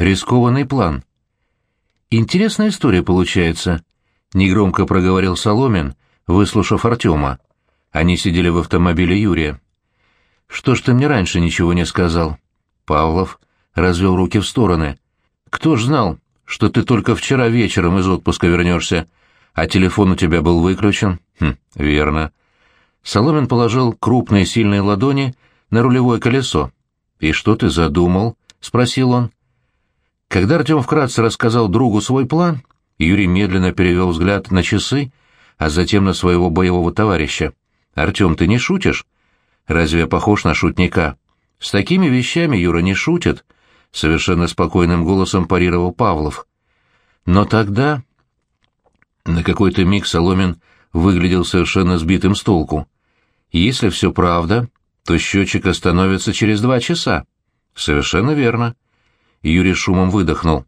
рискованный план. Интересная история получается, негромко проговорил Соломин, выслушав Артема. Они сидели в автомобиле Юрия. Что ж ты мне раньше ничего не сказал? Павлов развел руки в стороны. Кто ж знал, что ты только вчера вечером из отпуска вернешься, а телефон у тебя был выключен? Хм, верно. Соломин положил крупные сильные ладони на рулевое колесо. «И что ты задумал?» — спросил он. Когда Артем вкратце рассказал другу свой план, Юрий медленно перевел взгляд на часы, а затем на своего боевого товарища. «Артем, ты не шутишь? Разве я похож на шутника?» «С такими вещами Юра не шутит», — совершенно спокойным голосом парировал Павлов. Но тогда... На какой-то миг Соломин выглядел совершенно сбитым с толку. Если все правда, то счетчик остановится через два часа. Совершенно верно. Юрий шумом выдохнул.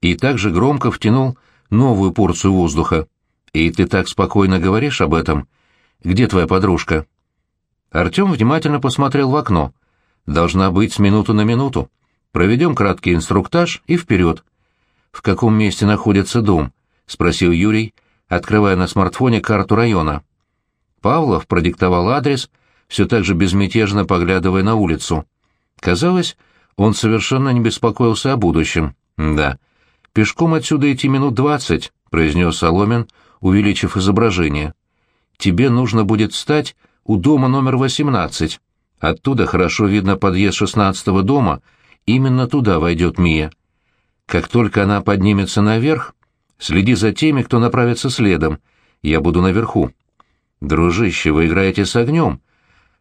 И также громко втянул новую порцию воздуха. И ты так спокойно говоришь об этом. Где твоя подружка? Артем внимательно посмотрел в окно. Должна быть с минуту на минуту. Проведем краткий инструктаж и вперед. В каком месте находится дом? спросил Юрий, открывая на смартфоне карту района. Павлов продиктовал адрес, все так же безмятежно поглядывая на улицу. Казалось, он совершенно не беспокоился о будущем. «Да. Пешком отсюда идти минут двадцать», — произнес Соломин, увеличив изображение. «Тебе нужно будет встать у дома номер восемнадцать. Оттуда хорошо видно подъезд шестнадцатого дома. Именно туда войдет Мия. Как только она поднимется наверх, следи за теми, кто направится следом. Я буду наверху. Дружище, вы играете с огнем,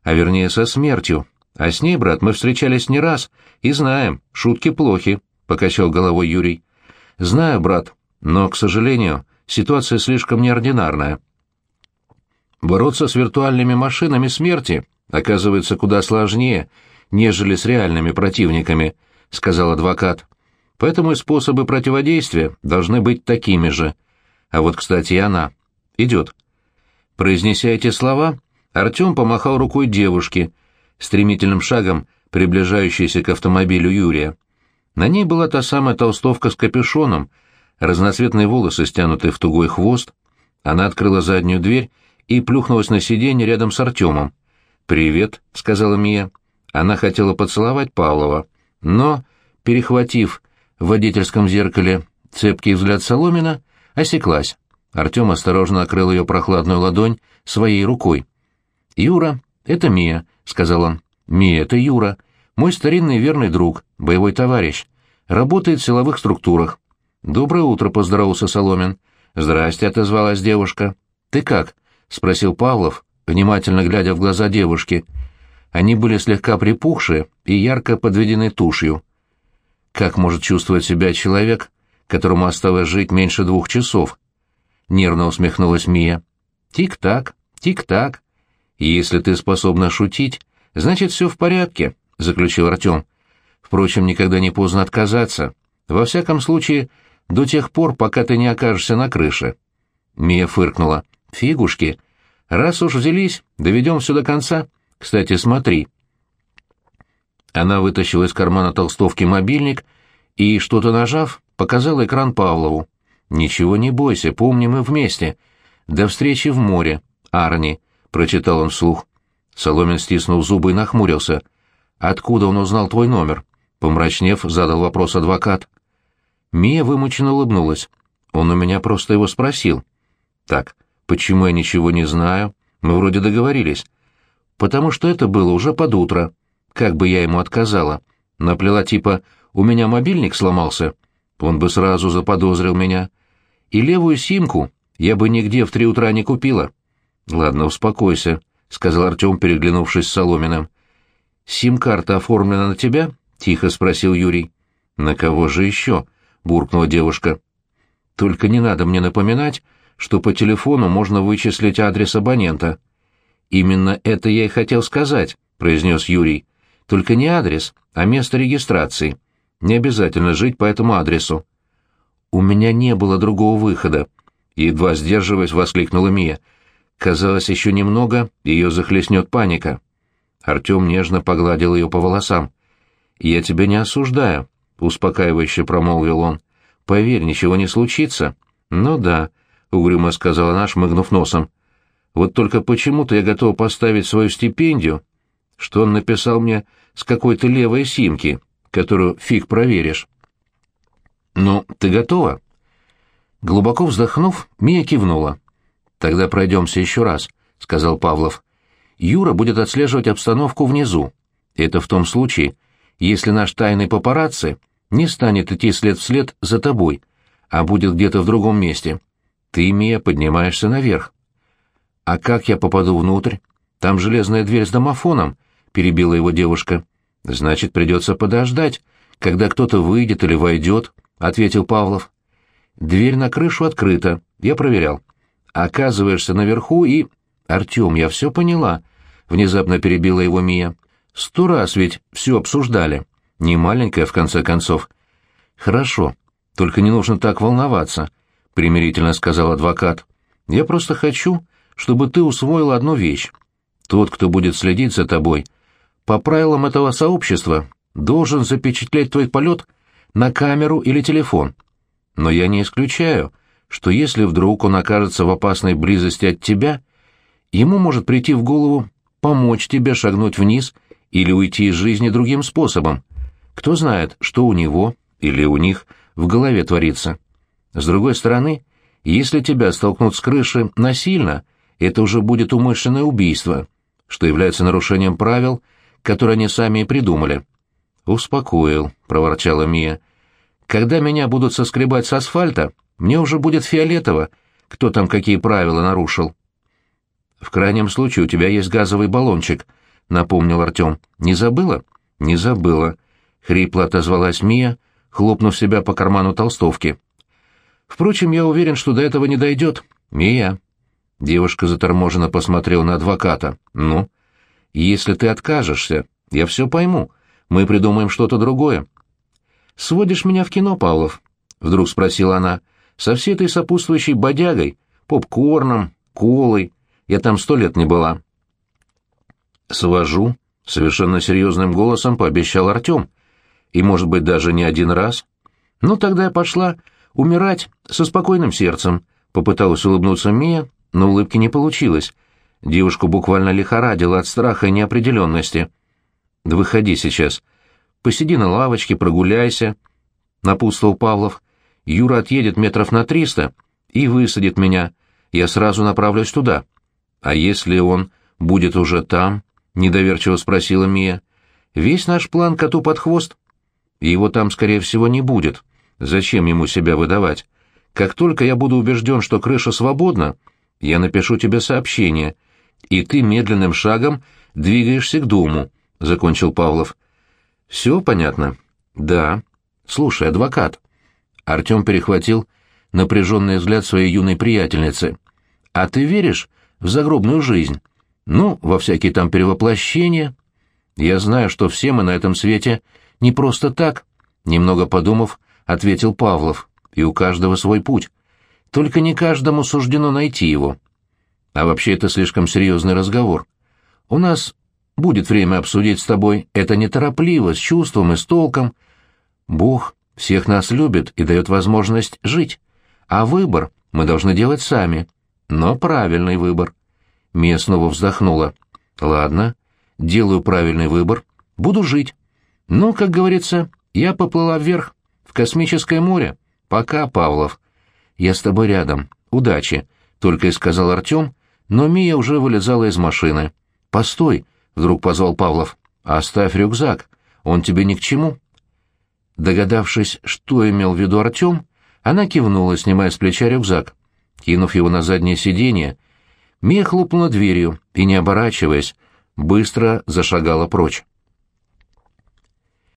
а вернее со смертью. А с ней, брат, мы встречались не раз и знаем, шутки плохи, — покачал головой Юрий. Знаю, брат, но, к сожалению, ситуация слишком неординарная. Бороться с виртуальными машинами смерти оказывается куда сложнее, нежели с реальными противниками, — сказал адвокат. Поэтому и способы противодействия должны быть такими же. А вот, кстати, и она. Идет. Произнеся эти слова, Артем помахал рукой девушке, стремительным шагом приближающейся к автомобилю Юрия. На ней была та самая толстовка с капюшоном, разноцветные волосы стянуты в тугой хвост. Она открыла заднюю дверь и плюхнулась на сиденье рядом с Артемом. «Привет», — сказала Мия. Она хотела поцеловать Павлова, но, перехватив в водительском зеркале цепкий взгляд Соломина, осеклась. Артем осторожно накрыл ее прохладную ладонь своей рукой. «Юра, это Мия», — сказал он. «Мия, это Юра, мой старинный верный друг, боевой товарищ. Работает в силовых структурах». «Доброе утро», — поздоровался Соломин. «Здрасте», — отозвалась девушка. «Ты как?» — спросил Павлов, внимательно глядя в глаза девушки. Они были слегка припухшие и ярко подведены тушью. Как может чувствовать себя человек, которому осталось жить меньше двух часов? Нервно усмехнулась Мия. Тик-так, тик-так. Если ты способна шутить, значит, все в порядке, заключил Артем. Впрочем, никогда не поздно отказаться. Во всяком случае, до тех пор, пока ты не окажешься на крыше. Мия фыркнула. Фигушки. Раз уж взялись, доведем все до конца. Кстати, смотри. Она вытащила из кармана толстовки мобильник и, что-то нажав, показала экран Павлову. «Ничего не бойся, помни мы вместе. До встречи в море, Арни», — прочитал он вслух. Соломин стиснул зубы и нахмурился. «Откуда он узнал твой номер?» Помрачнев, задал вопрос адвокат. Мия вымученно улыбнулась. Он у меня просто его спросил. «Так, почему я ничего не знаю? Мы вроде договорились. Потому что это было уже под утро. Как бы я ему отказала? Наплела типа «У меня мобильник сломался». Он бы сразу заподозрил меня. И левую симку я бы нигде в три утра не купила. «Ладно, успокойся», — сказал Артем, переглянувшись с Соломиным. «Сим-карта оформлена на тебя?» — тихо спросил Юрий. «На кого же еще?» — буркнула девушка. «Только не надо мне напоминать, что по телефону можно вычислить адрес абонента». «Именно это я и хотел сказать», — произнес Юрий. «Только не адрес, а место регистрации. Не обязательно жить по этому адресу». «У меня не было другого выхода», — едва сдерживаясь, воскликнула Мия. Казалось, еще немного, ее захлестнет паника. Артем нежно погладил ее по волосам. «Я тебя не осуждаю», — успокаивающе промолвил он. «Поверь, ничего не случится». «Ну да», — угрюмо сказала она, шмыгнув носом. «Вот только почему-то я готова поставить свою стипендию, что он написал мне с какой-то левой симки, которую фиг проверишь». «Ну, ты готова?» Глубоко вздохнув, Мия кивнула. «Тогда пройдемся еще раз», — сказал Павлов. «Юра будет отслеживать обстановку внизу. Это в том случае, если наш тайный папарацци не станет идти след в след за тобой, а будет где-то в другом месте. Ты, Мия, поднимаешься наверх. А как я попаду внутрь? Там железная дверь с домофоном, перебила его девушка. Значит, придется подождать, когда кто-то выйдет или войдет, ответил Павлов. Дверь на крышу открыта, я проверял. Оказываешься наверху и... Артем, я все поняла, внезапно перебила его Мия. Сто раз ведь все обсуждали. Не маленькая, в конце концов. Хорошо, только не нужно так волноваться, примирительно сказал адвокат. Я просто хочу, чтобы ты усвоил одну вещь. Тот, кто будет следить за тобой, по правилам этого сообщества, должен запечатлеть твой полет на камеру или телефон. Но я не исключаю, что если вдруг он окажется в опасной близости от тебя, ему может прийти в голову помочь тебе шагнуть вниз или уйти из жизни другим способом. Кто знает, что у него или у них в голове творится. С другой стороны, если тебя столкнут с крыши насильно, это уже будет умышленное убийство, что является нарушением правил, которые они сами и придумали. «Успокоил», — проворчала Мия. «Когда меня будут соскребать с асфальта, мне уже будет фиолетово, кто там какие правила нарушил». «В крайнем случае у тебя есть газовый баллончик», — напомнил Артем. «Не забыла?» «Не забыла», — хрипло отозвалась Мия, хлопнув себя по карману толстовки. «Впрочем, я уверен, что до этого не дойдет. Мия». Девушка заторможенно посмотрела на адвоката. «Ну?» «Если ты откажешься, я все пойму. Мы придумаем что-то другое». «Сводишь меня в кино, Павлов?» — вдруг спросила она. «Со всей этой сопутствующей бодягой, попкорном, колой. Я там сто лет не была». «Свожу», — совершенно серьезным голосом пообещал Артем и, может быть, даже не один раз. Ну, тогда я пошла умирать со спокойным сердцем, попыталась улыбнуться Мия, но улыбки не получилось. Девушку буквально лихорадила от страха и неопределенности. «Да выходи сейчас. Посиди на лавочке, прогуляйся», — напутствовал Павлов. «Юра отъедет метров на триста и высадит меня. Я сразу направлюсь туда». «А если он будет уже там?» — недоверчиво спросила Мия. «Весь наш план коту под хвост его там, скорее всего, не будет. Зачем ему себя выдавать? Как только я буду убежден, что крыша свободна, я напишу тебе сообщение, и ты медленным шагом двигаешься к дому», — закончил Павлов. «Все понятно?» «Да. Слушай, адвокат». Артем перехватил напряженный взгляд своей юной приятельницы. «А ты веришь в загробную жизнь? Ну, во всякие там перевоплощения? Я знаю, что все мы на этом свете не просто так, немного подумав, ответил Павлов, и у каждого свой путь. Только не каждому суждено найти его. А вообще это слишком серьезный разговор. У нас будет время обсудить с тобой это неторопливо, с чувством и с толком. Бог всех нас любит и дает возможность жить. А выбор мы должны делать сами. Но правильный выбор. Мия снова вздохнула. Ладно, делаю правильный выбор. Буду жить. Ну, как говорится, я поплыла вверх, в космическое море. Пока, Павлов. Я с тобой рядом. Удачи, только и сказал Артем, но Мия уже вылезала из машины. Постой, вдруг позвал Павлов. Оставь рюкзак, он тебе ни к чему. Догадавшись, что имел в виду Артем, она кивнула, снимая с плеча рюкзак. Кинув его на заднее сиденье, Мия хлопнула дверью и, не оборачиваясь, быстро зашагала прочь.